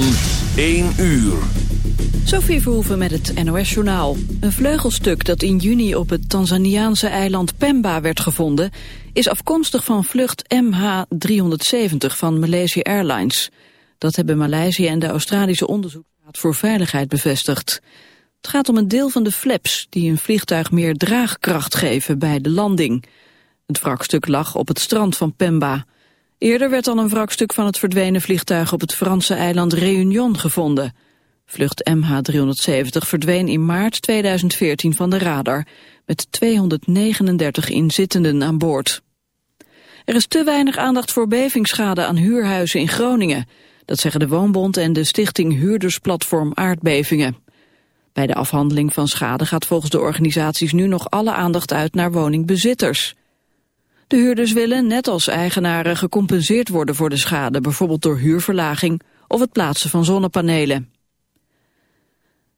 van 1 uur. Sophie Verhoeven met het NOS-journaal. Een vleugelstuk dat in juni op het Tanzaniaanse eiland Pemba werd gevonden... is afkomstig van vlucht MH370 van Malaysia Airlines. Dat hebben Maleisië en de Australische Onderzoeksraad voor Veiligheid bevestigd. Het gaat om een deel van de flaps die een vliegtuig meer draagkracht geven bij de landing. Het wrakstuk lag op het strand van Pemba... Eerder werd al een wrakstuk van het verdwenen vliegtuig op het Franse eiland Réunion gevonden. Vlucht MH370 verdween in maart 2014 van de radar met 239 inzittenden aan boord. Er is te weinig aandacht voor bevingsschade aan huurhuizen in Groningen. Dat zeggen de Woonbond en de stichting Huurdersplatform Aardbevingen. Bij de afhandeling van schade gaat volgens de organisaties nu nog alle aandacht uit naar woningbezitters. De huurders willen, net als eigenaren, gecompenseerd worden voor de schade, bijvoorbeeld door huurverlaging of het plaatsen van zonnepanelen.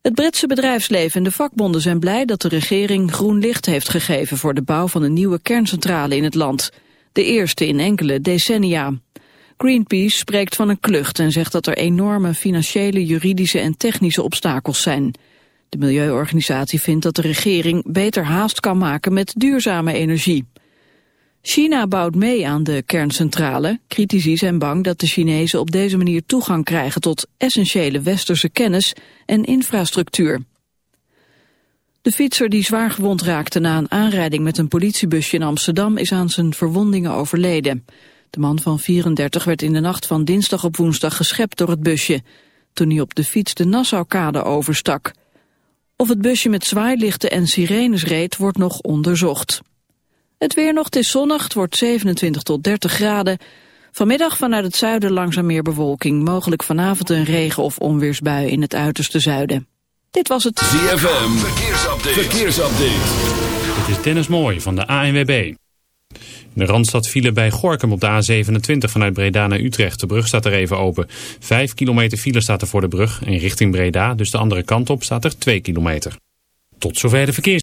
Het Britse bedrijfsleven en de vakbonden zijn blij dat de regering groen licht heeft gegeven voor de bouw van een nieuwe kerncentrale in het land. De eerste in enkele decennia. Greenpeace spreekt van een klucht en zegt dat er enorme financiële, juridische en technische obstakels zijn. De milieuorganisatie vindt dat de regering beter haast kan maken met duurzame energie. China bouwt mee aan de kerncentrale. Critici zijn bang dat de Chinezen op deze manier toegang krijgen tot essentiële westerse kennis en infrastructuur. De fietser die zwaar gewond raakte na een aanrijding met een politiebusje in Amsterdam is aan zijn verwondingen overleden. De man van 34 werd in de nacht van dinsdag op woensdag geschept door het busje, toen hij op de fiets de Nassaukade overstak. Of het busje met zwaailichten en sirenes reed wordt nog onderzocht. Het weer nog, het is zonnig, het wordt 27 tot 30 graden. Vanmiddag vanuit het zuiden langzaam meer bewolking. Mogelijk vanavond een regen- of onweersbui in het uiterste zuiden. Dit was het ZFM, verkeersupdate. verkeersupdate. Het is Dennis Mooij van de ANWB. De Randstad file bij Gorkum op de A27 vanuit Breda naar Utrecht. De brug staat er even open. Vijf kilometer file staat er voor de brug en richting Breda. Dus de andere kant op staat er twee kilometer. Tot zover de verkeers.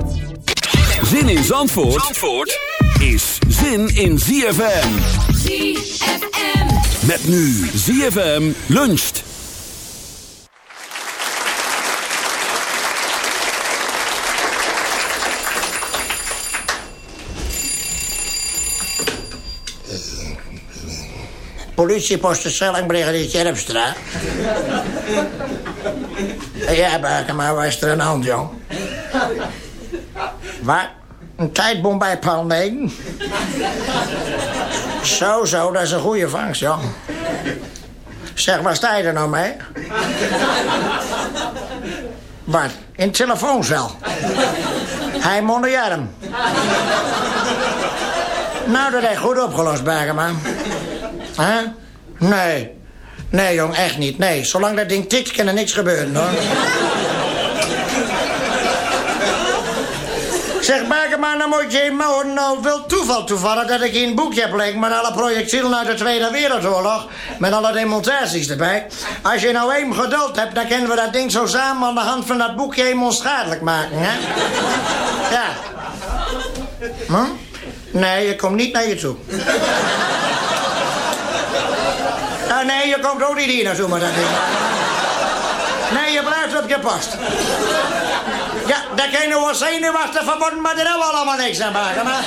Zin in Zandvoort, Zandvoort is zin in ZFM. ZFM. Met nu ZFM luncht. Politiepost de Stellingbrigadier Tjerpstra. ja, baken, maar waar is er aan de hand, jong? Wat? Een tijdbom bij Paul 9? zo, zo, dat is een goede vangst, jong. Zeg, waar sta je er nou mee? Wat? In het telefooncel? Hij mondejarm. Nou, dat je goed opgelost, Bergman. Hè? Nee. Nee, jong, echt niet. Nee, zolang dat ding tikt, kan er niks gebeuren, hoor. Zeg, Bergman, dan moet je maar nou wel toeval toevallig dat ik hier een boekje heb liggen met alle projectielen uit de Tweede Wereldoorlog. Met alle demonstraties erbij. Als je nou even geduld hebt, dan kunnen we dat ding zo samen aan de hand van dat boekje helemaal onschadelijk maken, hè? Ja. Hm? Nee, je komt niet naar je toe. Ah, nee, je komt ook niet hier naartoe met dat ding. Nee, je blijft op je post. Ja, daar kan je wel zenuwachtig van worden, maar daar hebben we allemaal niks aan maken. Maar,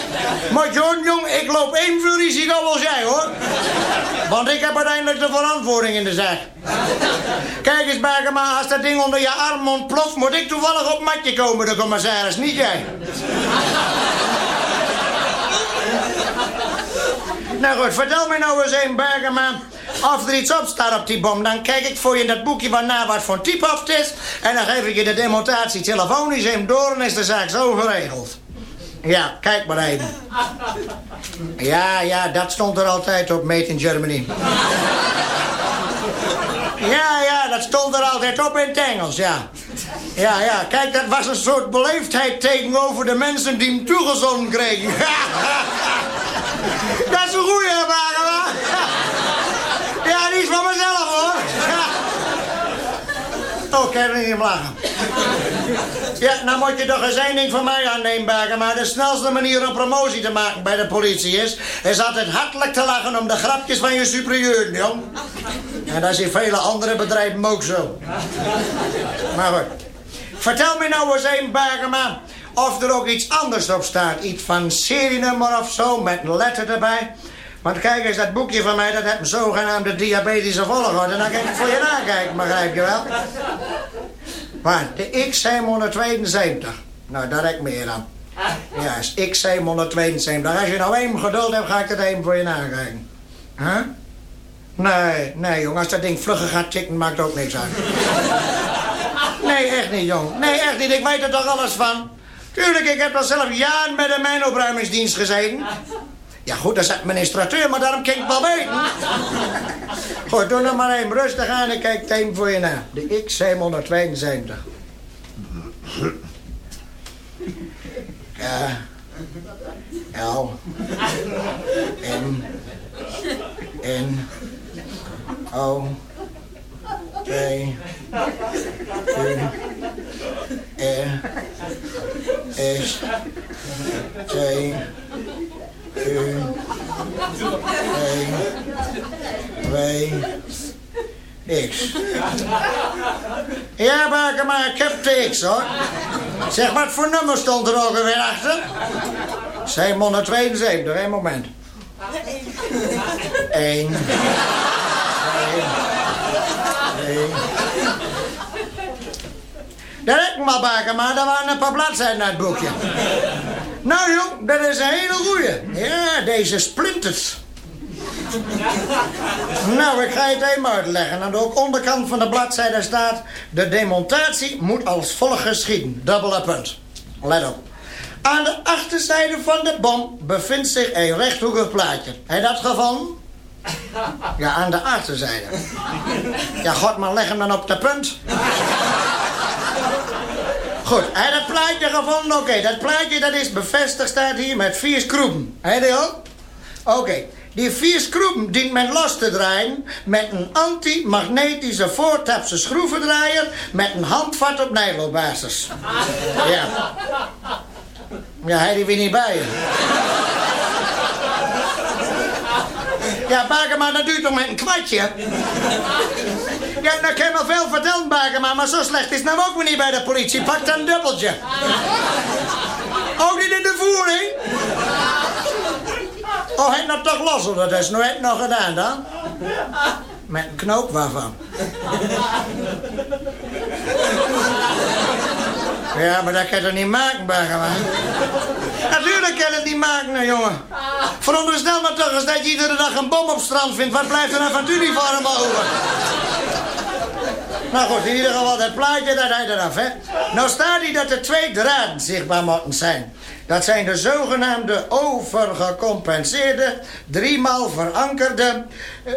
maar John, jong, ik loop evenveel risico als jij, hoor. Want ik heb uiteindelijk de verantwoording in de zaak. Kijk eens, Bergema, als dat ding onder je arm ontploft... moet ik toevallig op matje komen, de commissaris, niet jij. Nou goed, vertel me nou eens een, Bergema... of er iets op staat op die bom. Dan kijk ik voor je in dat boekje van na wat voor type of het is... en dan geef ik je de demonstratie telefonisch even door... en is de zaak zo geregeld. Ja, kijk maar even. Ja, ja, dat stond er altijd op Made in Germany. Ja, ja, dat stond er altijd op in het Engels, ja. Ja, ja, kijk, dat was een soort beleefdheid tegenover de mensen die hem toegezonden kregen. dat is een goeie, Bagema? Ja, die is van mezelf, hoor. Oh, ik kan niet om lachen. Ja, nou moet je toch eens één ding van mij aannemen, Baker. Maar de snelste manier om promotie te maken bij de politie is... is altijd hartelijk te lachen om de grapjes van je superieur, jong. En dat is in vele andere bedrijven ook zo. Maar goed. Vertel me nou eens één, Bergema, of er ook iets anders op staat. Iets van serienummer of zo, met een letter erbij. Want kijk eens, dat boekje van mij, dat heeft een zogenaamde diabetische volgorde. En dan kan ik voor je nakijken, begrijp je wel? Maar de X772. Nou, daar heb ik meer aan. Ja, is X772. Als je nou even geduld hebt, ga ik het even voor je nakijken. Huh? Nee, nee, jong. Als dat ding vlugger gaat tikken, maakt ook niks uit. Nee, echt niet, jong. Nee, echt niet. Ik weet er toch alles van. Tuurlijk, ik heb al zelf jaren met een mijnopruimingsdienst gezeten. Ja, goed, dat is administrateur, maar daarom kan ik wel weten. Goed, doe nog maar even rustig aan en kijk het voor je na. De X772. Ja. L. M. N. O. P. U. R. S. T. U. W. W. X. Ja, Baker, maar ik heb X, hoor. Zeg, wat voor nummer stond er ook alweer achter? 772, één moment. 1. 2. 3. Dat heb ik maar, Baker, maar daar waren een paar bladzijden uit het boekje. Nou, jong, dat is een hele goeie. Ja, deze splinters. Nou, ik ga het even uitleggen. Aan de onderkant van de bladzijde staat... De demonstratie moet als volgt geschieden. Dubbele punt. Let op. Aan de achterzijde van de bom bevindt zich een rechthoekig plaatje. Heb dat gevonden? Ja, aan de achterzijde. Ja, god, maar leg hem dan op de punt. Goed, je dat plaatje gevonden? Oké, dat plaatje dat is bevestigd, staat hier met vier schroeven. Die ook? Oké, die vier schroeven dient men los te draaien met een anti-magnetische voortapse schroevendraaier met een handvat op nijlobasis. Ja. Ja, hij die weer niet bij. Ja, Bakema, dat duurt toch met een kwartje? Ja, dat kan me veel vertellen, Bakema, maar zo slecht is nou ook weer niet bij de politie. Pak dan een dubbeltje. Ook niet in de voering? Oh, hij nou toch los, dat is nooit nog gedaan dan? Met een knoop waarvan? Ja, maar dat kan je toch niet maken, Bagema? Natuurlijk kan je het niet maken, nou, jongen. Veronderstel maar toch eens dat je iedere dag een bom op strand vindt. Wat blijft er dan van het uniform over? Nou goed, in ieder geval dat plaatje, dat hij eraf, hè. Nou staat hier dat er twee draden zichtbaar zijn. Dat zijn de zogenaamde overgecompenseerde, driemaal verankerde... eh,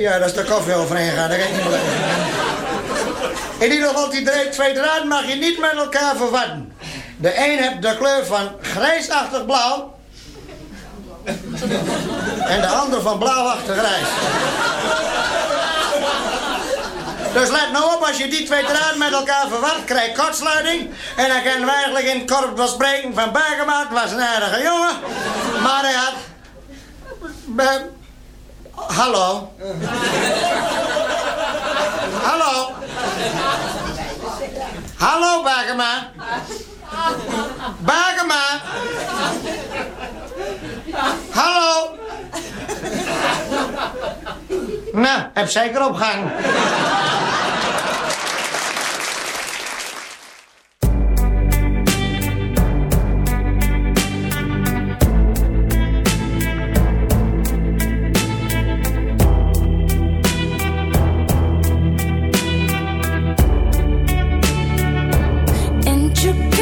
ja, dat is de koffie overheen gaan, dat kan ik niet In ieder geval, die twee draden mag je niet met elkaar verwarren. De een heeft de kleur van grijsachtig blauw. En de ander van blauwachtig grijs. Dus let nou op, als je die twee draden met elkaar verwart, krijg je kortsluiting. En dan kunnen we eigenlijk in het korps spreken van Bergemaat, was een aardige jongen. Maar hij had... Be- Hallo. Hallo. Hallo, Bergema. Bergema. Hallo. Nou, heb zeker opgang. And you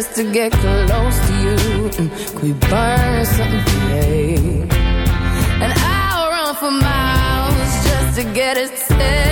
just to get close to you. Mm, Could we burn something today? And I'll run for miles just to get a taste.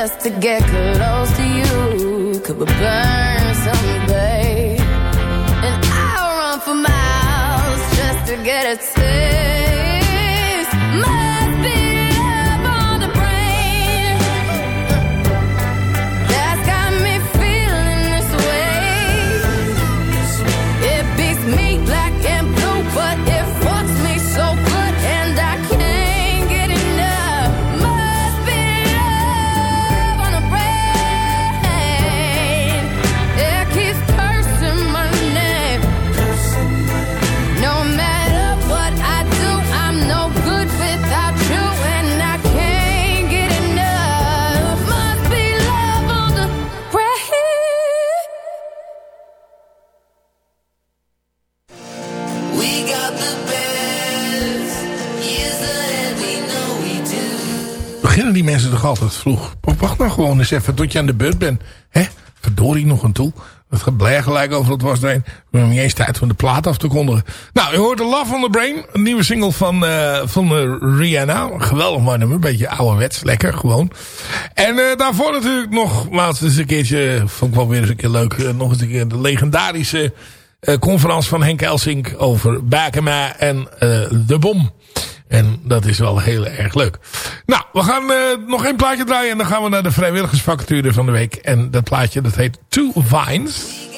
Just to get close to you. Could we burn something, mensen toch altijd vroeg? Wacht nou gewoon eens even tot je aan de beurt bent. Hè? Verdorie nog een toe. Gaat blij gelijk over het was. We hebben niet eens tijd om de plaat af te kondigen. Nou, u hoort de Love on the Brain. Een nieuwe single van, eh, van eh, Rihanna. Geweldig mooi nummer. Een beetje ouderwets. Lekker, gewoon. En eh, daarvoor natuurlijk nogmaals eens een keertje... Vond ik wel weer eens een keer leuk. nog eens een keer de legendarische conferentie van Henk Elsink... over Bakema en de bom. En dat is wel heel erg leuk. Nou, we gaan eh, nog één plaatje draaien. En dan gaan we naar de vrijwilligersvacature van de week. En dat plaatje dat heet Two Vines.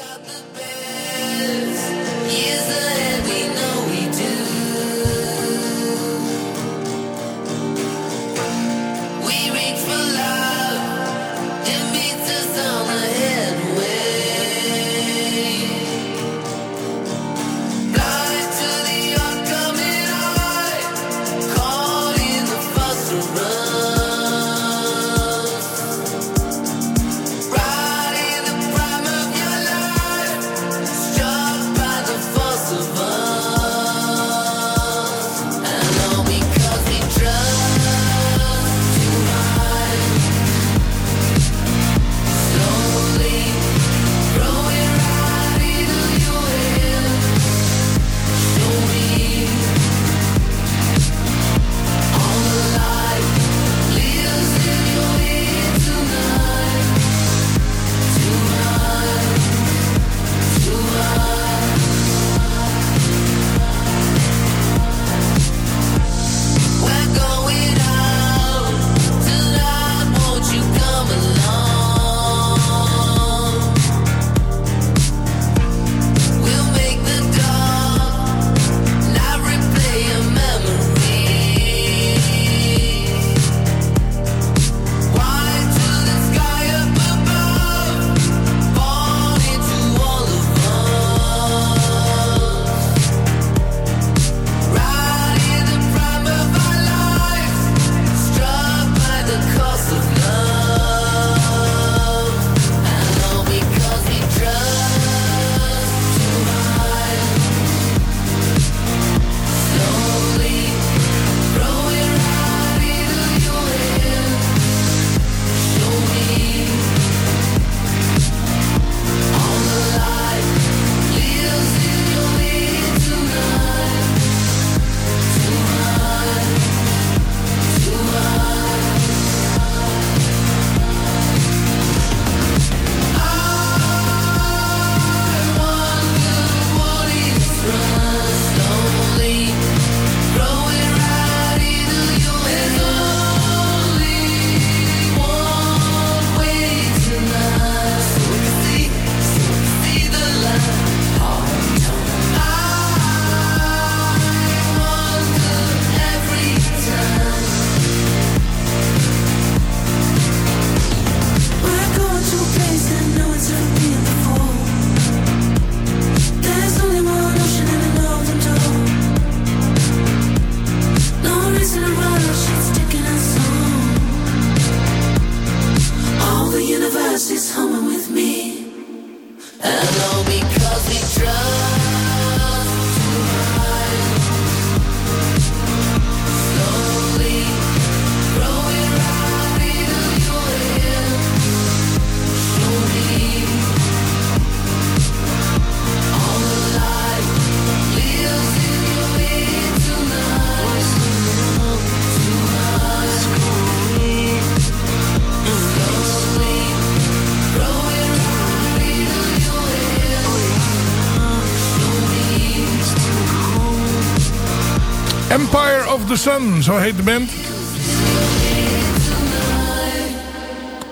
Zo heet de band.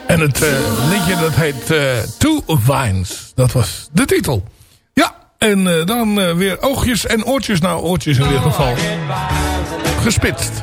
En het eh, liedje dat heet uh, Two Vines. Dat was de titel. Ja, en eh, dan weer oogjes en oortjes. Nou, oortjes in ieder geval. Gespitst.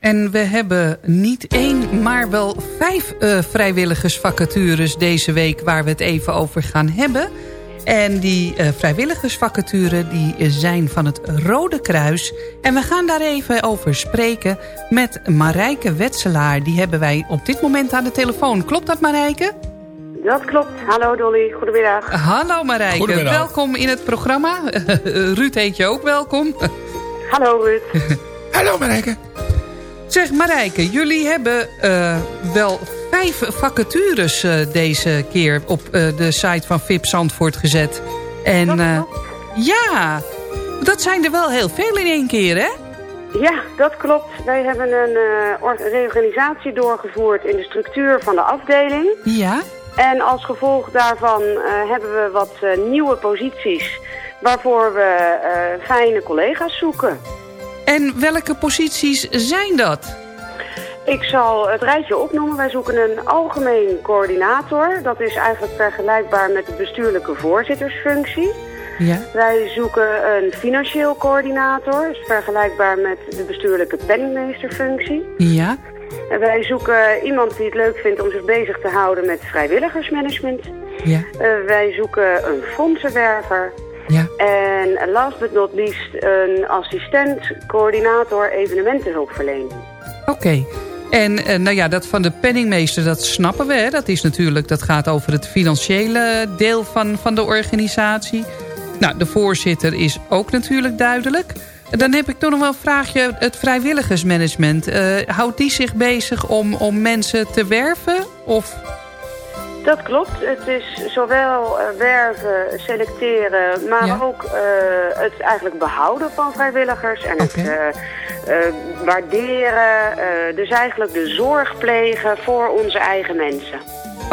En we hebben niet één, maar wel vijf eh, vrijwilligersvacatures deze week... waar we het even over gaan hebben. En die eh, uh, vrijwilligersvacatures die zijn van het Rode Kruis. En we gaan daar even over spreken met Marijke Wetselaar. Die hebben wij op dit moment aan de telefoon. Klopt dat, Marijke? Dat klopt. Hallo Dolly, goedemiddag. Hallo Marijke, goedemiddag. welkom in het programma. Ruud heet je ook welkom. Hallo Ruud. Hallo Marijke. Zeg Marijke, jullie hebben uh, wel vijf vacatures uh, deze keer op uh, de site van VIP Zandvoort gezet. En ja, dat zijn er wel heel veel in één keer hè? Ja, dat klopt. Wij hebben een reorganisatie doorgevoerd in de structuur van de afdeling. Ja. En als gevolg daarvan hebben we wat nieuwe posities waarvoor we fijne collega's zoeken. En welke posities zijn dat? Ik zal het rijtje opnoemen. Wij zoeken een algemeen coördinator. Dat is eigenlijk vergelijkbaar met de bestuurlijke voorzittersfunctie. Ja. Wij zoeken een financieel coördinator. Dat is vergelijkbaar met de bestuurlijke penningmeesterfunctie. Ja. En wij zoeken iemand die het leuk vindt om zich bezig te houden met vrijwilligersmanagement. Ja. Uh, wij zoeken een fondsenwerver. En last but not least een assistent, coördinator evenementenhulpverlening. Oké. En uh, nou ja, dat van de penningmeester, dat snappen we. Hè? Dat is natuurlijk, dat gaat over het financiële deel van, van de organisatie. Nou, de voorzitter is ook natuurlijk duidelijk. Dan heb ik toch nog wel een vraagje. Het vrijwilligersmanagement. Uh, houdt die zich bezig om, om mensen te werven? Of... Dat klopt. Het is zowel uh, werven, selecteren, maar Ja. ook uh, het eigenlijk behouden van vrijwilligers en het uh, waarderen. eh, dus eigenlijk de zorg plegen voor onze eigen mensen.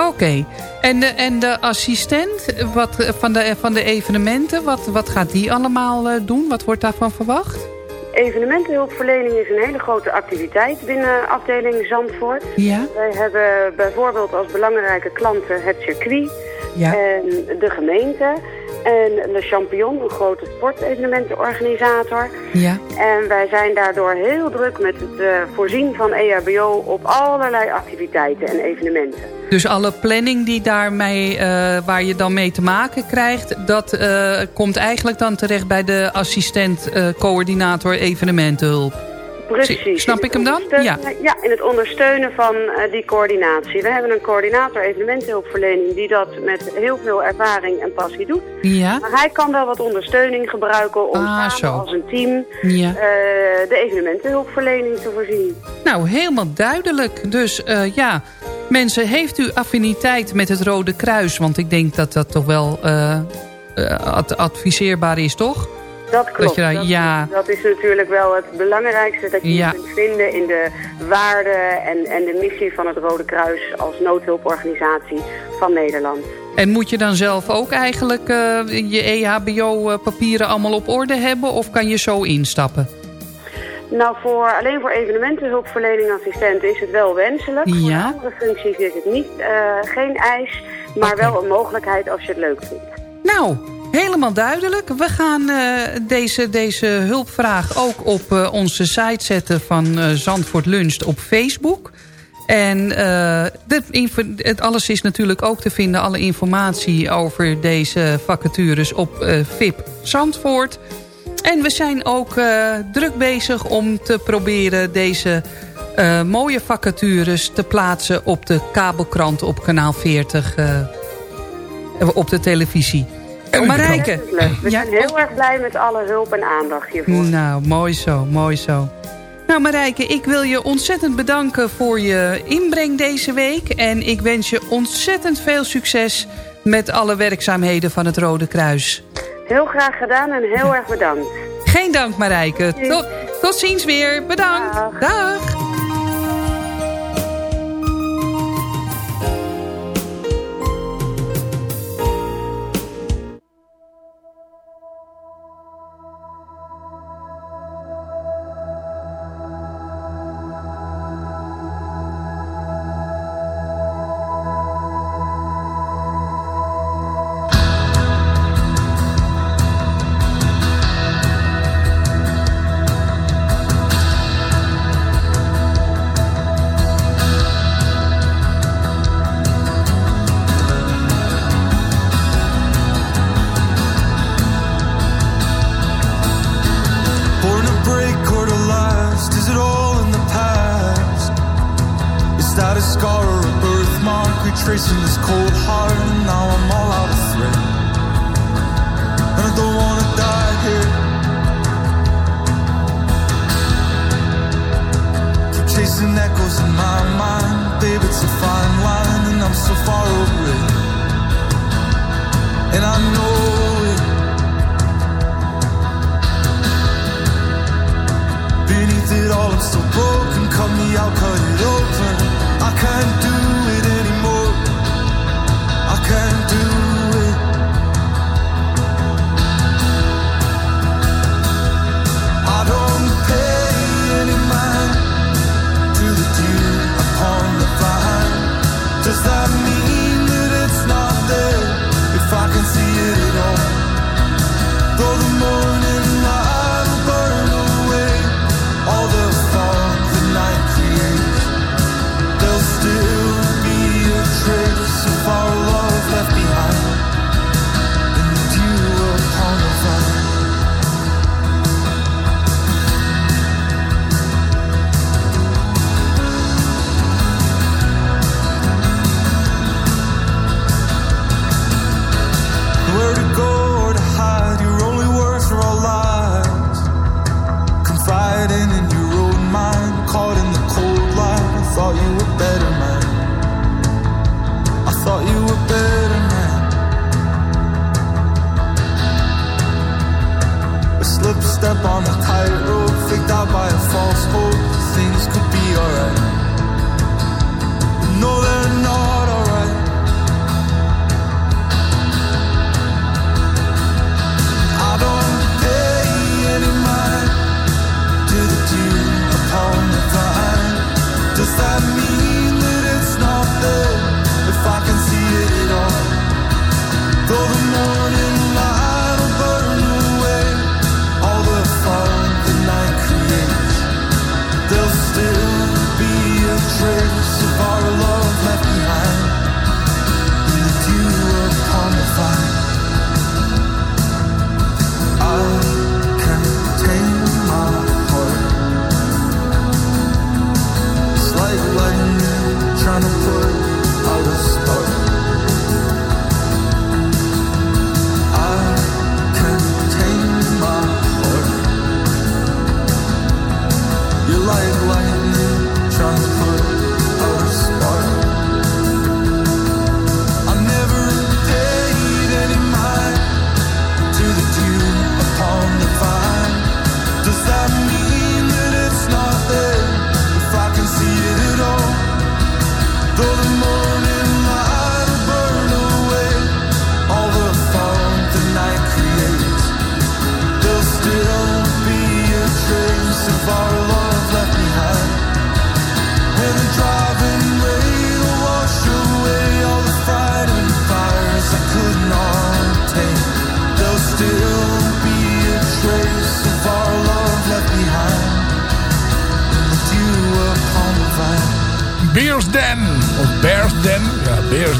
Oké. En, de, en de assistent wat, eh, van, de, van de evenementen, wat, wat gaat die allemaal eh, doen? Wat wordt daarvan verwacht? Evenementenhulpverlening is een hele grote activiteit binnen afdeling Zandvoort. Ja. Wij hebben bijvoorbeeld als belangrijke klanten het circuit Ja. en de gemeente. En Le Champion, een grote sportevenementenorganisator. Ja. En wij zijn daardoor heel druk met het eh, voorzien van EHBO op allerlei activiteiten en evenementen. Dus alle planning die daarmee, eh, waar je dan mee te maken krijgt... dat eh, komt eigenlijk dan terecht bij de assistent-coördinator evenementenhulp. Precies. Snap ik hem dan? Ja. Ja, in het ondersteunen van eh, die coördinatie. We hebben een coördinator evenementenhulpverlening die dat met heel veel ervaring en passie doet. Ja. Maar hij kan wel wat ondersteuning gebruiken om Ah, samen als een team Ja. eh, de evenementenhulpverlening te voorzien. Nou, helemaal duidelijk. Dus eh, ja, mensen, heeft u affiniteit met het Rode Kruis? Want ik denk dat dat toch wel ad- adviseerbaar is, toch? Dat klopt. je dat, ja. dat is natuurlijk wel het belangrijkste dat je Ja. kunt vinden in de waarden en, en de missie van het Rode Kruis als noodhulporganisatie van Nederland. En moet je dan zelf ook eigenlijk eh, je EHBO-papieren allemaal op orde hebben? Of kan je zo instappen? Nou, voor, alleen voor evenementenhulpverlening assistent is het wel wenselijk. Voor Ja. de andere functies is het niet, eh, geen eis, maar wel een mogelijkheid als je het leuk vindt. Nou, helemaal duidelijk. We gaan eh, deze, deze hulpvraag ook op eh, onze site zetten van eh, Zandvoort Lunch op Facebook. En de het alles is natuurlijk ook te vinden, alle informatie over deze vacatures op VIP Zandvoort. En we zijn ook druk bezig om te proberen deze mooie vacatures te plaatsen op de kabelkrant op kanaal 40 eh, op de televisie. Marijke. Leuk. We zijn heel erg blij met alle hulp en aandacht hiervoor. Nou, mooi zo, mooi zo. Nou Marijke, ik wil je ontzettend bedanken voor je inbreng deze week. En ik wens je ontzettend veel succes met alle werkzaamheden van het Rode Kruis. Heel graag gedaan en heel erg bedankt. Geen dank Marijke. Tot, tot ziens weer. Bedankt. Dag.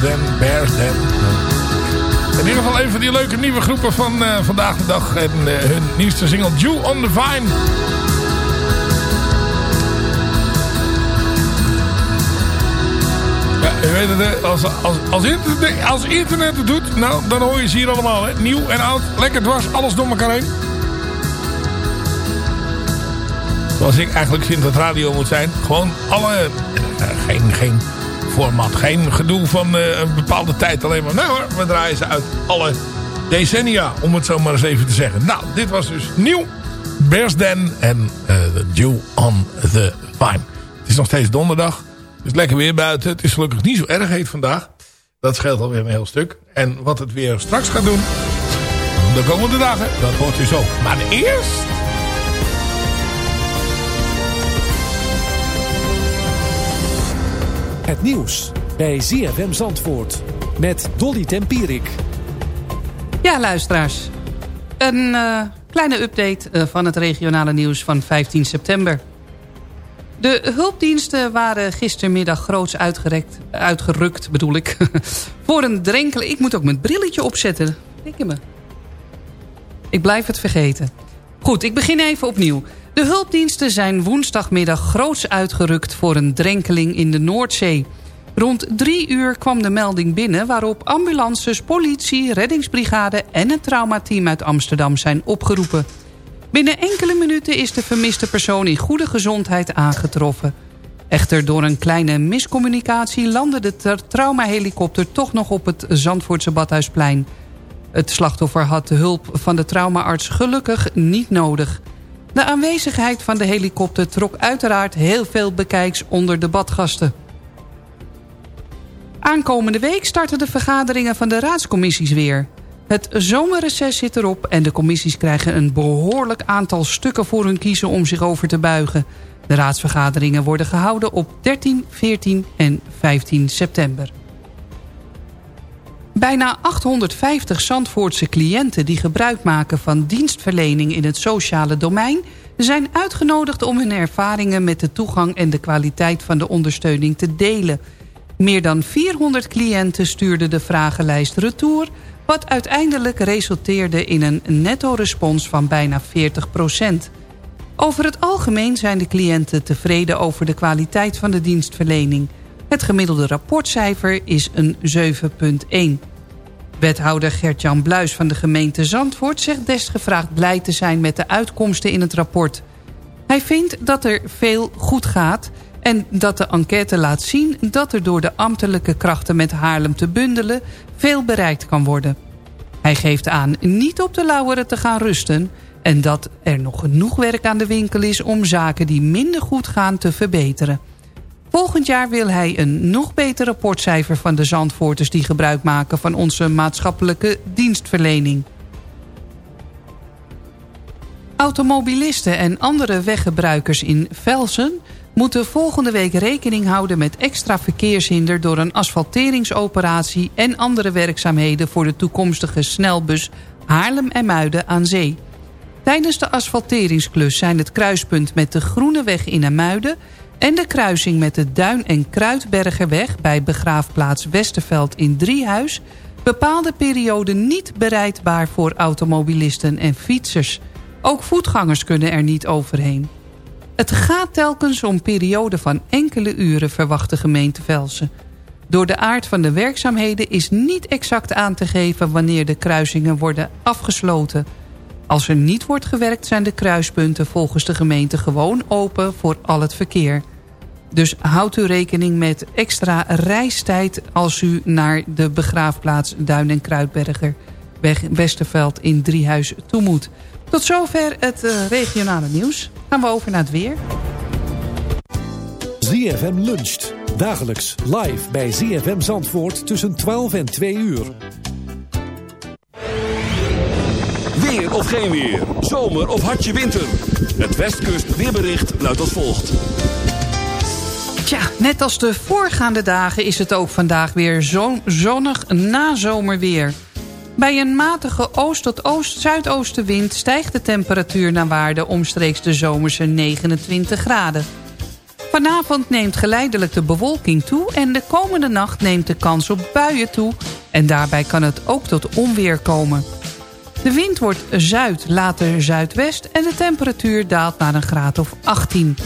Ja, Bears Den. In ieder geval een van die leuke nieuwe groepen van eh, vandaag de dag. En eh, hun nieuwste single Dew on the Vine. Ja, je weet het, als, als, als, internet, als internet het doet, nou, dan hoor je ze hier allemaal. Hè. Nieuw en oud, lekker dwars, alles door elkaar heen. Zoals ik eigenlijk vind dat radio moet zijn. Gewoon alle, eh, geen, geen geen gedoe van eh, een bepaalde tijd alleen maar. Nee hoor, we draaien ze uit alle decennia, om het zo maar eens even te zeggen. Nou, dit was dus nieuw. Bears Den en The Dew on the Vine. Het is nog steeds donderdag. Het is lekker weer buiten. Het is gelukkig niet zo erg heet vandaag. Dat scheelt alweer een heel stuk. En wat het weer straks gaat doen, de komende dagen, dat hoort u zo. Maar eerst... Het nieuws bij ZFM Zandvoort met Dolly Tempierik. Ja, luisteraars. Een eh, kleine update eh, van het regionale nieuws van 15 september. De hulpdiensten waren gistermiddag groots uitgerekt, uitgerukt, bedoel ik, voor een drenkeling. Ik moet ook mijn brilletje opzetten. Denk me. Ik blijf het vergeten. Goed, ik begin even opnieuw. De hulpdiensten zijn woensdagmiddag groots uitgerukt voor een drenkeling in de Noordzee. Rond drie uur kwam de melding binnen waarop ambulances, politie, reddingsbrigade en het traumateam uit Amsterdam zijn opgeroepen. Binnen enkele minuten is de vermiste persoon in goede gezondheid aangetroffen. Echter door een kleine miscommunicatie landde de tra- traumahelikopter toch nog op het Zandvoortse Badhuisplein. Het slachtoffer had de hulp van de traumaarts gelukkig niet nodig. De aanwezigheid van de helikopter trok uiteraard heel veel bekijks onder de badgasten. Aankomende week starten de vergaderingen van de raadscommissies weer. Het zomerreces zit erop en de commissies krijgen een behoorlijk aantal stukken voor hun kiezen om zich over te buigen. De raadsvergaderingen worden gehouden op 13, 14 en 15 september. Bijna 850 Zandvoortse cliënten die gebruik maken van dienstverlening in het sociale domein... zijn uitgenodigd om hun ervaringen met de toegang en de kwaliteit van de ondersteuning te delen. Meer dan 400 cliënten stuurden de vragenlijst retour... wat uiteindelijk resulteerde in een netto-respons van bijna 40% Over het algemeen zijn de cliënten tevreden over de kwaliteit van de dienstverlening... Het gemiddelde rapportcijfer is een 7,1. Wethouder Gert-Jan Bluis van de gemeente Zandvoort zegt desgevraagd blij te zijn met de uitkomsten in het rapport. Hij vindt dat er veel goed gaat en dat de enquête laat zien dat er door de ambtelijke krachten met Haarlem te bundelen veel bereikt kan worden. Hij geeft aan niet op de lauweren te gaan rusten en dat er nog genoeg werk aan de winkel is om zaken die minder goed gaan te verbeteren. Volgend jaar wil hij een nog beter rapportcijfer van de Zandvoorters... die gebruik maken van onze maatschappelijke dienstverlening. Automobilisten en andere weggebruikers in Velsen... moeten volgende week rekening houden met extra verkeershinder... door een asfalteringsoperatie en andere werkzaamheden... voor de toekomstige snelbus Haarlem en Muiden aan zee. Tijdens de asfalteringsklus zijn het kruispunt met de Groene Weg in Amuiden en de kruising met de Duin- en Kruidbergerweg... bij begraafplaats Westerveld in Driehuis... bepaalde periode niet bereidbaar voor automobilisten en fietsers. Ook voetgangers kunnen er niet overheen. Het gaat telkens om perioden van enkele uren, verwacht de gemeente Velsen. Door de aard van de werkzaamheden is niet exact aan te geven... wanneer de kruisingen worden afgesloten... Als er niet wordt gewerkt zijn de kruispunten volgens de gemeente gewoon open voor al het verkeer. Dus houdt u rekening met extra reistijd als u naar de begraafplaats Duin en Kruidberger Westerveld in Driehuis toe moet. Tot zover het eh, regionale nieuws. Gaan we over naar het weer. ZFM luncht. Dagelijks live bij ZFM Zandvoort tussen 12 en 2 uur. Of geen weer. Zomer of hartje winter. Het Westkust weerbericht luidt als volgt. Tja, net als de voorgaande dagen is het ook vandaag weer zo zonnig nazomerweer. Bij een matige oost- tot oost-zuidoostenwind stijgt de temperatuur naar waarde omstreeks de zomerse 29 graden. Vanavond neemt geleidelijk de bewolking toe en de komende nacht neemt de kans op buien toe. En daarbij kan het ook tot onweer komen. De wind wordt zuid, later zuidwest en de temperatuur daalt naar een graad of 18.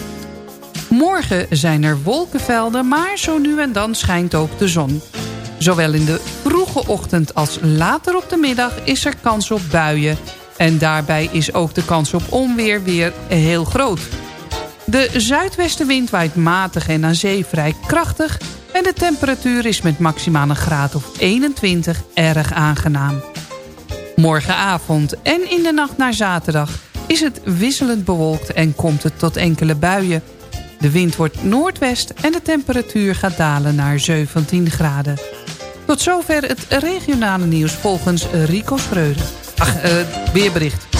Morgen zijn er wolkenvelden, maar zo nu en dan schijnt ook de zon. Zowel in de vroege ochtend als later op de middag is er kans op buien. En daarbij is ook de kans op onweer weer heel groot. De zuidwestenwind waait matig en aan zee vrij krachtig... en de temperatuur is met maximaal een graad of 21 erg aangenaam. Morgenavond en in de nacht naar zaterdag is het wisselend bewolkt en komt het tot enkele buien. De wind wordt noordwest en de temperatuur gaat dalen naar 17 graden. Tot zover het regionale nieuws volgens Rico Schreuder. Ach, eh, weerbericht.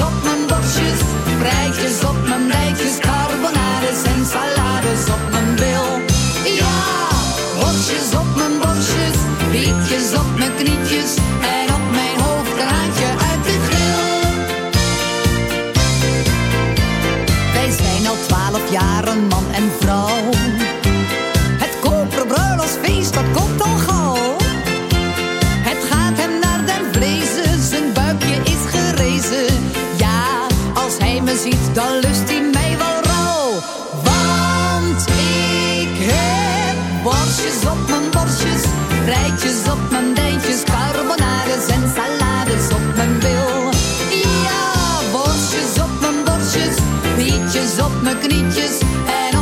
Op mijn borstjes, rijtjes op mijn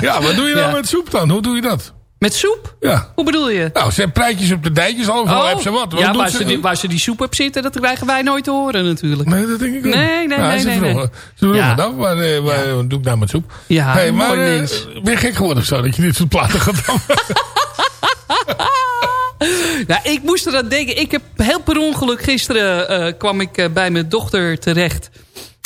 ja, wat doe je nou Ja. met soep dan? Hoe doe je dat? Met soep? Ja. Hoe bedoel je? Nou, ze hebben prijtjes op de dijkjes, overal heb ze wat. wat ja, waar ze? die, waar ze die soep op zitten, dat krijgen wij nooit te horen natuurlijk. Nee, dat denk ik ook. Nee, nee, nee, ze nee, nee. vroegen- Ze vroegen Ja. eh, waar- wat doe ik nou met soep? Ja, hey, maar mooi eh, ben je gek geworden of zo, dat je dit soort platen gaat? Nou, ik moest er aan denken. Ik heb heel per ongeluk gisteren eh, kwam ik eh, bij mijn dochter terecht.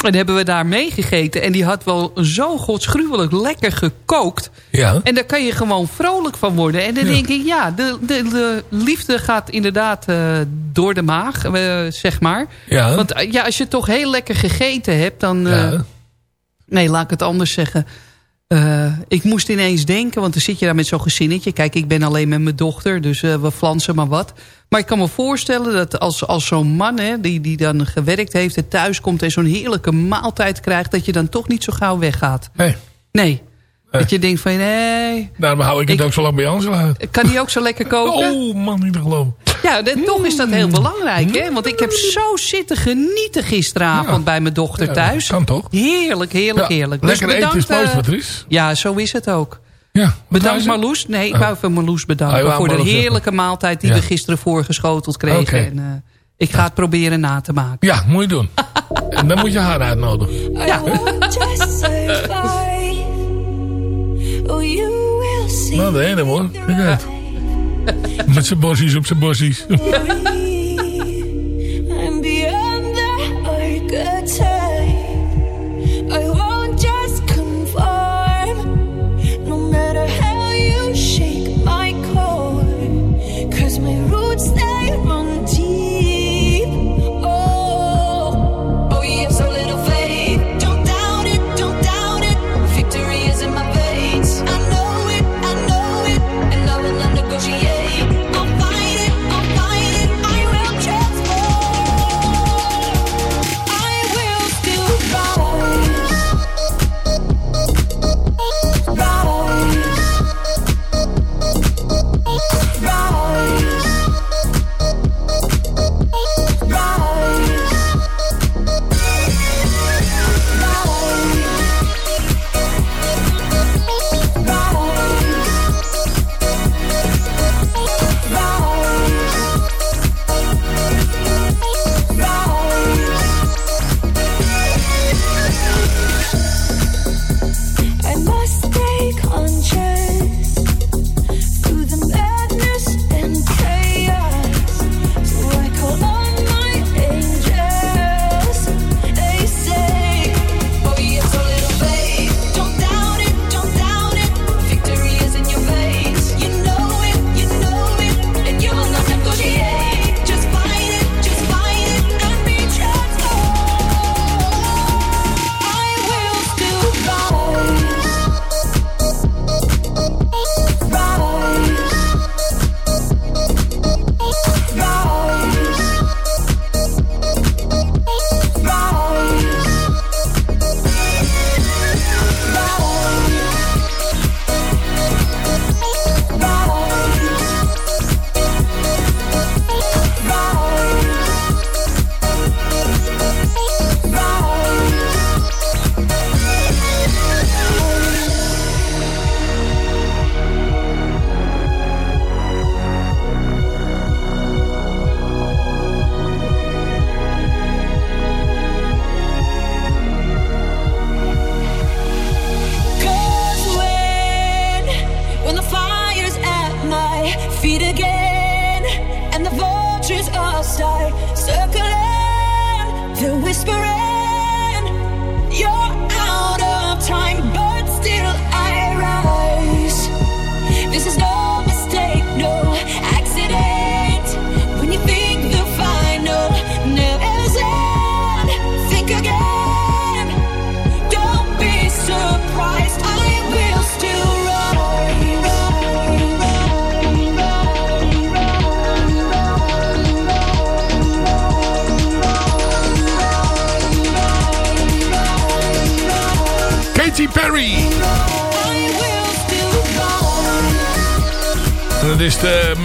En hebben we daar meegegeten. En die had wel zo godsgruwelijk lekker gekookt. Ja. En daar kan je gewoon vrolijk van worden. En dan Ja. denk ik, ja, de, de, de liefde gaat inderdaad eh, door de maag, eh, zeg maar. Ja. Want eh, ja, als je toch heel lekker gegeten hebt, dan... Ja. Nee, laat ik het anders zeggen. Ik moest ineens denken, want dan zit je daar met zo'n gezinnetje. Kijk, ik ben alleen met mijn dochter, dus we flansen maar wat. Maar ik kan me voorstellen dat als, als zo'n man hè, die, die dan gewerkt heeft... en thuis komt en zo'n heerlijke maaltijd krijgt... dat je dan toch niet zo gauw weggaat. Nee. Nee. Dat je denkt van, nee... Daarom hou ik het ook zo lang bij Angela uit. Kan die ook zo lekker koken? Oh man, niet te geloven. Ja, dat- toch is dat heel belangrijk, hè? Want ik heb zo zitten genieten gisteravond bij mijn dochter Ja, thuis. kan toch? Heerlijk, heerlijk, Ja, heerlijk. lekker eten is bedankt, het mooiste eh, is. Ja, zo is het ook. Ja, Bedankt Marloes. Nee, ik Oh. wou even Marloes bedanken Oh, wou voor de heerlijke maaltijd die Ja. we gisteren voorgeschoteld kregen. En, eh, ik ga het proberen na te maken. Ja, moet je doen. en dan moet je haar uitnodigen. Ja. Nou, de ene hoor. Kijk uit. Met zijn bossies op zijn bossies.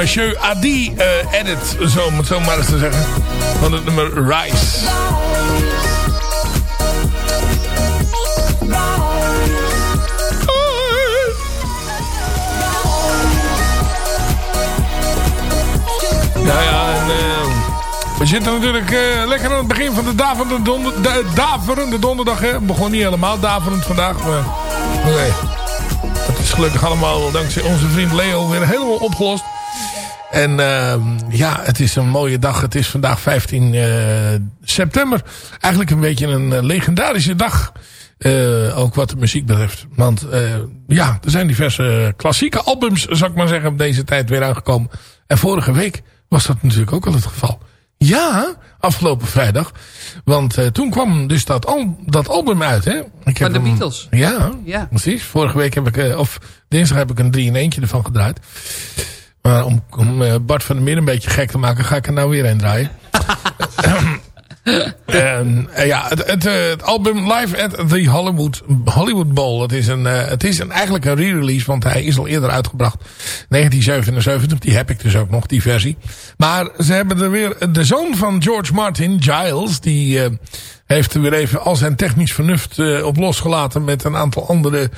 Monsieur Adi eh, edit, zo, om het zo maar eens te zeggen. Van het nummer Rise. Ja, ja, eh, we zitten natuurlijk eh, lekker aan het begin van de daverende, donder, de, donderdag. Hè. Begon niet helemaal daverend vandaag, maar nee. Het is gelukkig allemaal dankzij onze vriend Leo weer helemaal opgelost. En ehm, ja, het is een mooie dag. Het is vandaag 15 eh, september. Eigenlijk een beetje een eh, legendarische dag. Eh, ook wat de muziek betreft. Want ja, er zijn diverse klassieke albums, zou ik maar zeggen, op deze tijd weer aangekomen. En vorige week was dat natuurlijk ook al het geval. Ja, afgelopen vrijdag. Want toen kwam dus dat, al, dat album uit. Hè? Ik Van de hem- Beatles. Ja, Ja. precies. Vorige week heb ik, of dinsdag heb ik een 3 in eentje ervan gedraaid. Maar om, om eh, Bart van der Meer een beetje gek te maken, ga ik er nou weer een draaien. En, eh, ja, het, het, eh, het album Live at the Hollywood, Hollywood Bowl. Het is, een, het is een, eigenlijk een re-release, want hij is al eerder uitgebracht. 1977, die heb ik dus ook nog, die versie. Maar ze hebben er weer, de zoon van George Martin, Giles, die heeft er weer even al zijn technisch vernuft eh, op losgelaten met een aantal andere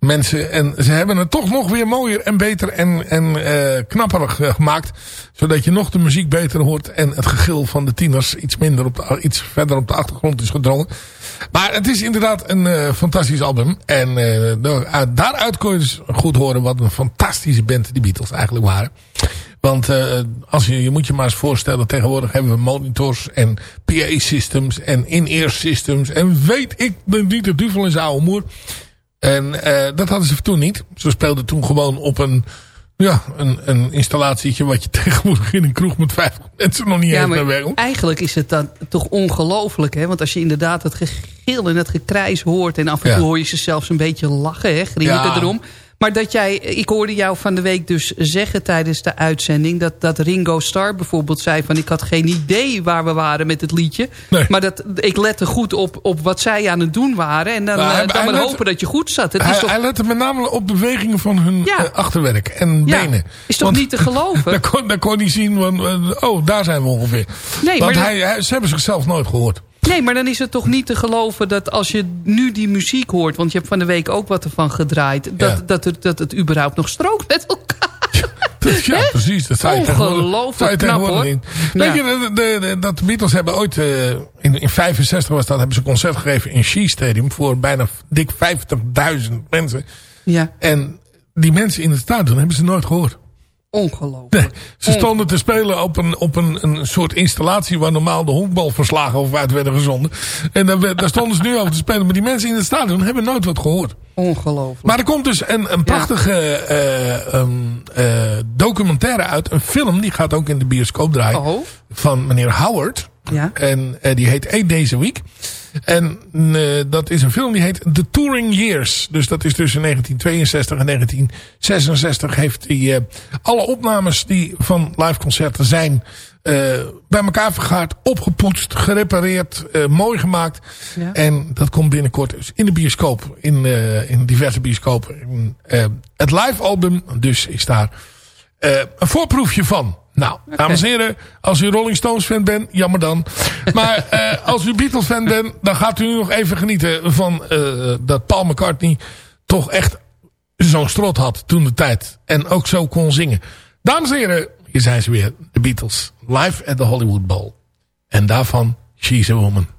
mensen. En ze hebben het toch nog weer mooier en beter en, en eh, knapperig gemaakt. Zodat je nog de muziek beter hoort en het gegil van de tieners iets, minder op de, iets verder op de achtergrond is gedrongen. Maar het is inderdaad een eh, fantastisch album. En eh, daar- uit- daaruit kon je dus goed horen wat een fantastische band die Beatles eigenlijk waren. Want als je, je moet je maar eens voorstellen, tegenwoordig hebben we monitors en PA-systems en in-ear systems. En weet ik niet de duvel in zijn oude moer. En eh, dat hadden ze toen niet. Ze speelden toen gewoon op een, ja, een, een installatietje wat je tegenwoordig in een kroeg met vijf mensen nog niet Ja, eens naar werkt. eigenlijk is het dan toch ongelooflijk. hè? Want als je inderdaad het gegil en het gekrijs hoort... en af en toe Ja. hoor je ze zelfs een beetje lachen, hè, grinniken Ja. erom. Maar dat jij, ik hoorde jou van de week dus zeggen tijdens de uitzending... dat, dat Ringo Starr bijvoorbeeld zei van... ik had geen idee waar we waren met het liedje. Maar dat, ik lette goed op, op wat zij aan het doen waren. En dan, Nou, hij- eh, dan hij maar let- hopen dat je goed zat. Het hij, is toch, hij lette met name op bewegingen van hun Ja. eh, achterwerk en Ja, benen. is toch niet te geloven? daar, kon, daar kon hij zien, van, eh, oh, daar zijn we ongeveer. Nee, Want maar hij, hij- ze hebben zichzelf nooit gehoord. Nee, maar dan is het toch niet te geloven dat als je nu die muziek hoort... want je hebt van de week ook wat ervan gedraaid... dat, Ja. dat, het, dat het überhaupt nog strookt met elkaar. Ja, precies. Dat zou je tegenwoordig- Ongelooflijk zou je knap, hoor. niet. Weet Ja. je, de, de, de- dat de Beatles hebben ooit... eh, in, in 65 was dat, hebben ze een concert gegeven in Shea Stadium... voor bijna dik 50.000 mensen. Ja. En die mensen in het stadion hebben ze nooit gehoord. Ongelooflijk. Nee, ze stonden te spelen op een, op een, een soort installatie waar normaal de honkbalverslagen over uit werden gezonden. En daar, daar stonden ze nu over te spelen. Maar die mensen in het stadion hebben nooit wat gehoord. Ongelooflijk. Maar er komt dus een, een prachtige eh, ehm, eh, documentaire uit. Een film, die gaat ook in de bioscoop draaien. Oh. Van meneer Howard. Ja. En eh, die heet Eight Days a Week. En eh, dat is een film die heet The Touring Years. Dus dat is tussen 1962 en 1966 heeft hij eh, alle opnames die van live concerten zijn eh, bij elkaar vergaard, opgepoetst, gerepareerd, eh, mooi gemaakt. Ja. En dat komt binnenkort dus in de bioscoop, in, eh, in diverse bioscopen. En, het live album dus is daar eh, een voorproefje van. Nou, dames en heren, als u Rolling Stones fan bent, jammer dan. Maar eh, als u Beatles fan bent, dan gaat u nu nog even genieten van eh, dat Paul McCartney toch echt zo'n strot had toen de tijd. En ook zo kon zingen. Dames en heren, hier zijn ze weer, de Beatles. Live at the Hollywood Bowl. En daarvan She's a Woman.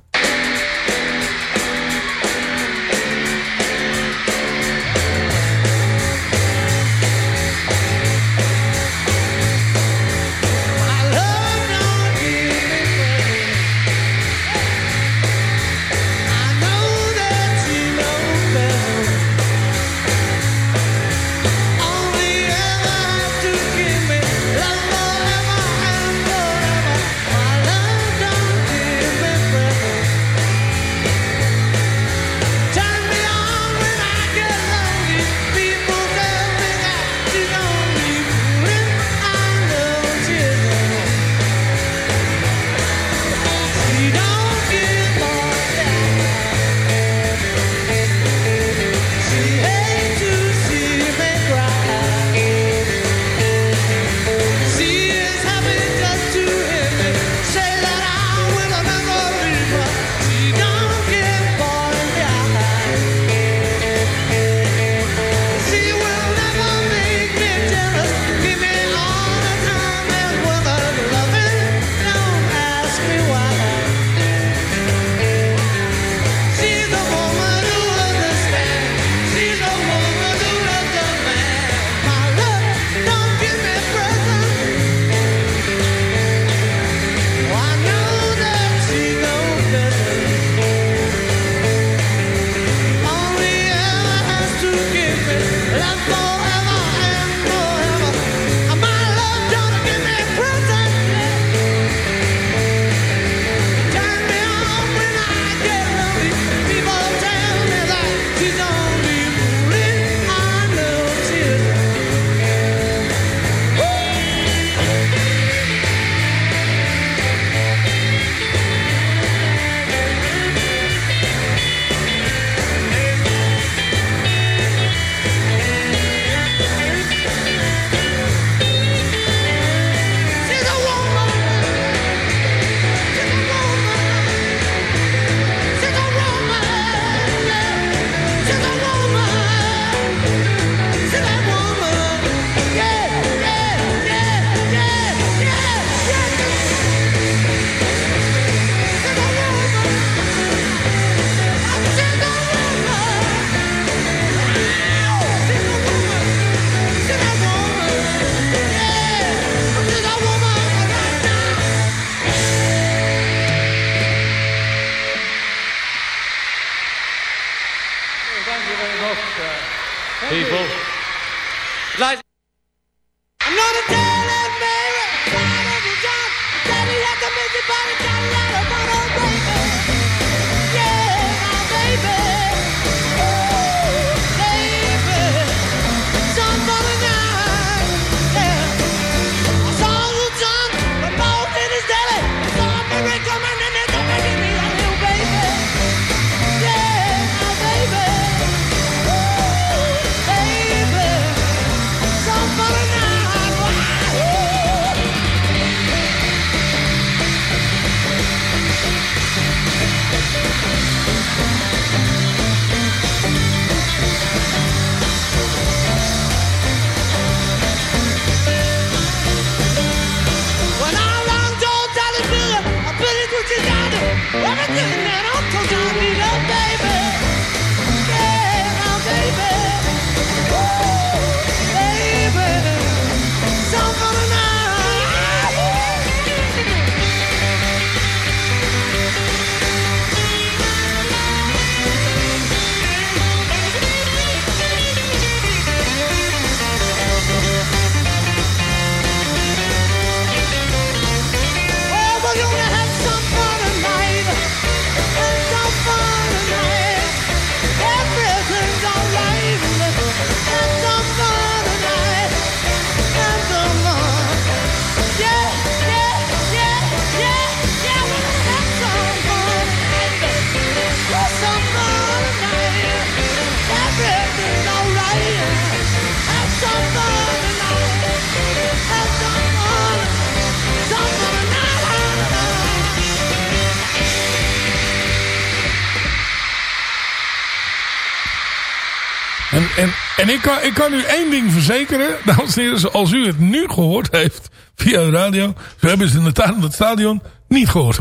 En, ik, kan, ik kan u één ding verzekeren, dames en heren, als u het nu gehoord heeft via de radio, we hebben ze in het, stadion niet gehoord.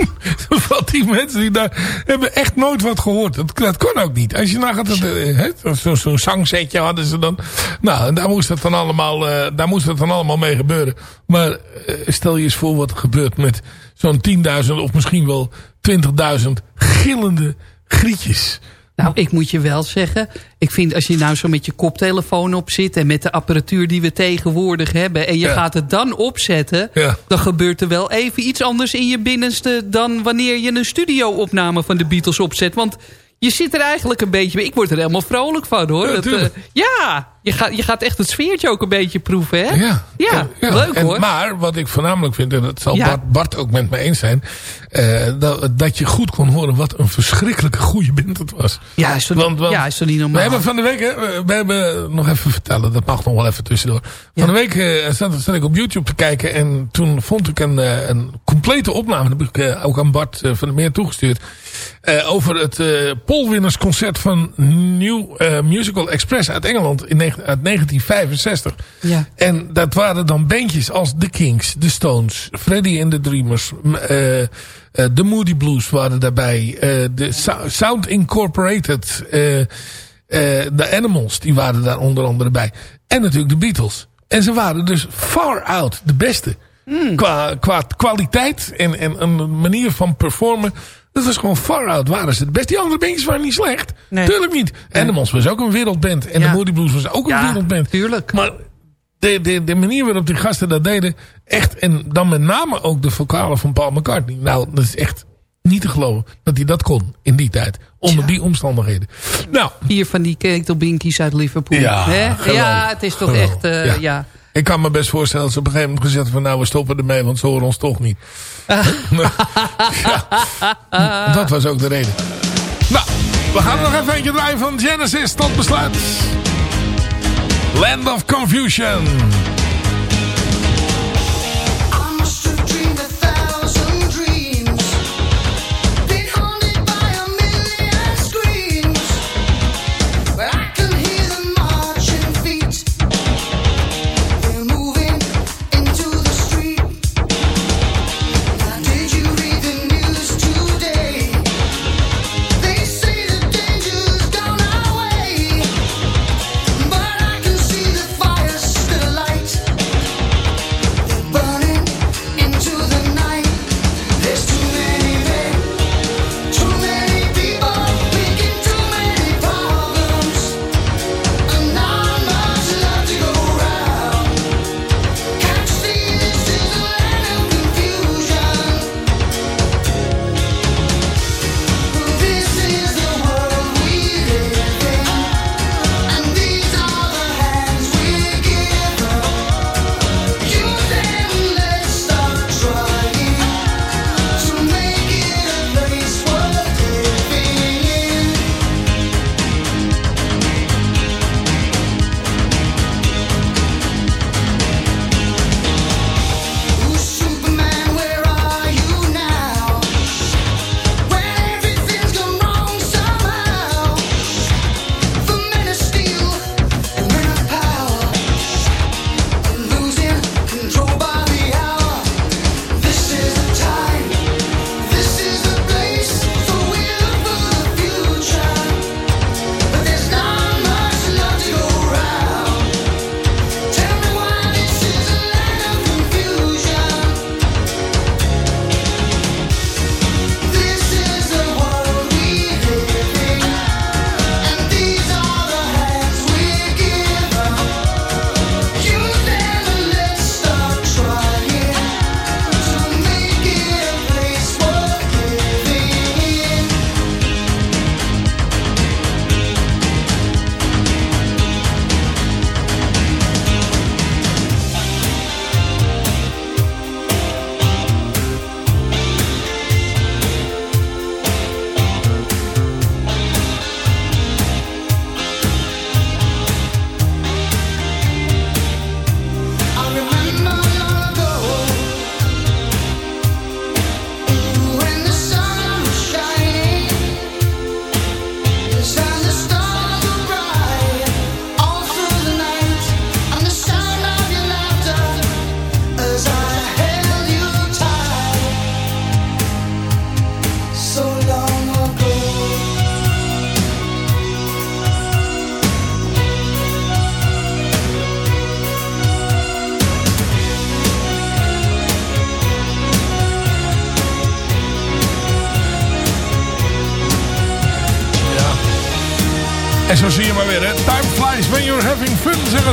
Want die mensen die daar hebben echt nooit wat gehoord. Dat, dat kon ook niet. Als je nagaat, dat, eh, zo'n zo zangzetje hadden ze dan. Nou, daar moest het dan allemaal, eh, daar moest het dan allemaal mee gebeuren. Maar eh, stel je eens voor wat er gebeurt met zo'n 10.000 of misschien wel 20.000 gillende grietjes. Nou, ik moet je wel zeggen. Ik vind als je nou zo met je koptelefoon op zit... en met de apparatuur die we tegenwoordig hebben... en je Ja. gaat het dan opzetten... Ja. dan gebeurt er wel even iets anders in je binnenste... dan wanneer je een studio-opname van de Beatles opzet. Want je zit er eigenlijk een beetje... Ik word er helemaal vrolijk van, hoor. Ja, Dat, eh, ja je, gaat, je gaat echt het sfeertje ook een beetje proeven, hè? Ja, ja, Ja, leuk en- hoor. Maar wat ik voornamelijk vind, en dat zal Ja. Bart, Bart ook met me eens zijn... eh, dat, dat je goed kon horen wat een verschrikkelijke goede band het was. Ja, is Want- want ja, is niet normaal? We hebben van de week, hè, we hebben nog even vertellen, dat mag nog wel even tussendoor. Van de week eh, zat, zat ik op YouTube te kijken en toen vond ik een, eh, een complete opname. Dat heb ik ook aan Bart van der Meer toegestuurd. over het polwinnersconcert van New Musical Express uit Engeland in uit 1965. Ja. En dat waren dan bandjes als The Kings, The Stones, Freddie and the Dreamers, m- eh, eh, The Moody Blues waren daarbij, eh, de Sou- Sound Incorporated, The Animals, die waren daar onder andere bij. En natuurlijk de Beatles. En ze waren dus far out de beste. Qua, qua kwaliteit en, en een manier van performen. Dat was gewoon far out waren ze de beste. Die andere bandjes waren niet slecht. Tuurlijk niet. Animals was ook een wereldband. En de Moody Blues was ook een Ja, wereldband. Tuurlijk. Maar de, de, de manier waarop die gasten dat deden. Echt. En dan met name ook de vocalen van Paul McCartney. Nou, dat is echt niet te geloven dat hij dat kon in die tijd. Onder die omstandigheden. Nou. Hier van die ketelbinkies uit Liverpool. Ja, hè? ja het is toch echt... eh, Ja. ja. Ik kan me best voorstellen dat ze op een gegeven moment gezegd hebben van nou we stoppen ermee want ze horen ons toch niet. ja, dat was ook de reden. Nou, we gaan nog even eentje draaien van Genesis tot besluit. Land of Confusion.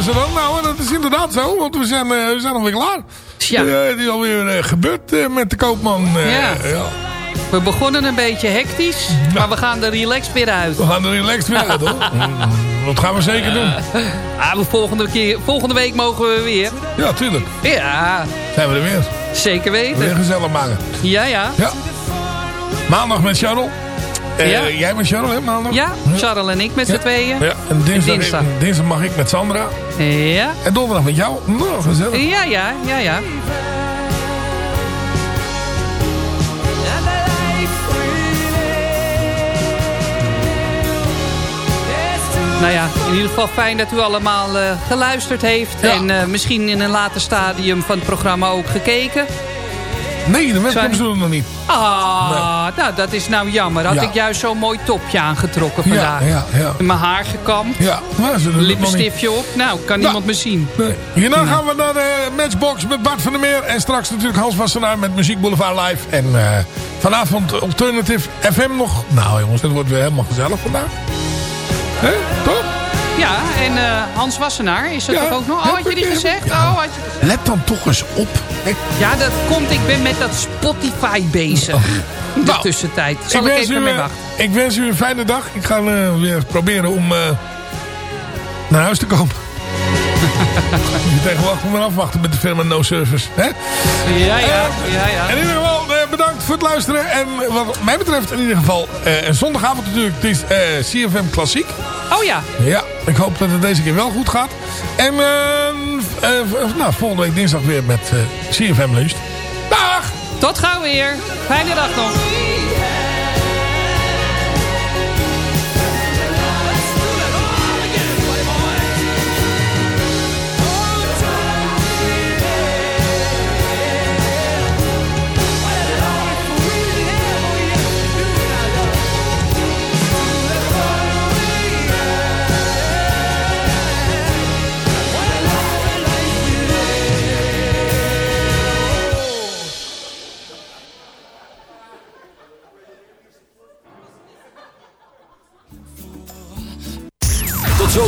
Zeggen ze dan. Nou, dat is inderdaad zo, want we zijn, eh, we zijn alweer klaar. Ja. Eh, het is alweer eh, gebeurd met de koopman. Ja. We begonnen een beetje hectisch, maar we gaan er relaxed weer uit. We gaan er relaxed weer uit, hoor. Dat gaan we zeker doen. Ah, we volgende, keer, volgende week mogen we weer. Ja, tuurlijk. Ja, Zijn we er weer. zeker weten. Weer gezellig maken. Ja, ja. Ja. Maandag met Charles. Ja. Jij met Charles, hè, maandag? Ja, Charles en ik met z'n tweeën. Ja, en dinsdag, Dinsdag. dinsdag mag ik met Sandra. Ja. En donderdag met jou. Nou, gezellig. Ja, ja, ja, ja. Nou ja, in ieder geval fijn dat u allemaal eh, geluisterd heeft. En eh, misschien in een later stadium van het programma ook gekeken. Nee, de webcams Zijn- doen het nog niet. Ah, nou dat is nou jammer. Had Ja. ik juist zo'n mooi topje aangetrokken vandaag. Ja. Mijn haar gekamd. Ja, maar ze. Lippenstiftje op. Nou, kan niemand me zien. Nee. Hierna gaan we naar de Matchbox met Bart van der Meer. En straks natuurlijk Hans Wassenaar met Muziek Boulevard Live. En eh, vanavond Alternative FM nog. Nou jongens, het wordt weer helemaal gezellig vandaag. Hè, toch? Ja, en eh, Hans Wassenaar is het Ja, toch ook nog? Oh, had je die gezegd? ja. Oh, had je... Let dan toch eens op. hè. Ja, dat komt. Ik ben met dat Spotify bezig. In de Nou, tussentijd. Zal ik, wens even u, mee eh, wachten. ik wens u een fijne dag. Ik ga eh, weer proberen om eh, naar huis te komen. Je tegenwoordig moet maar afwachten met de firma No Service. Hè? Ja, ja, ja, ja. In ieder geval, bedankt voor het luisteren. En wat mij betreft in ieder geval, eh, een zondagavond natuurlijk, het is eh, CFM Klassiek. Oh ja. Ja, ik hoop dat het deze keer wel goed gaat. En eh, eh, nou, volgende week dinsdag weer met eh, CFM Lunch. Dag! Tot gauw weer. Fijne dag nog.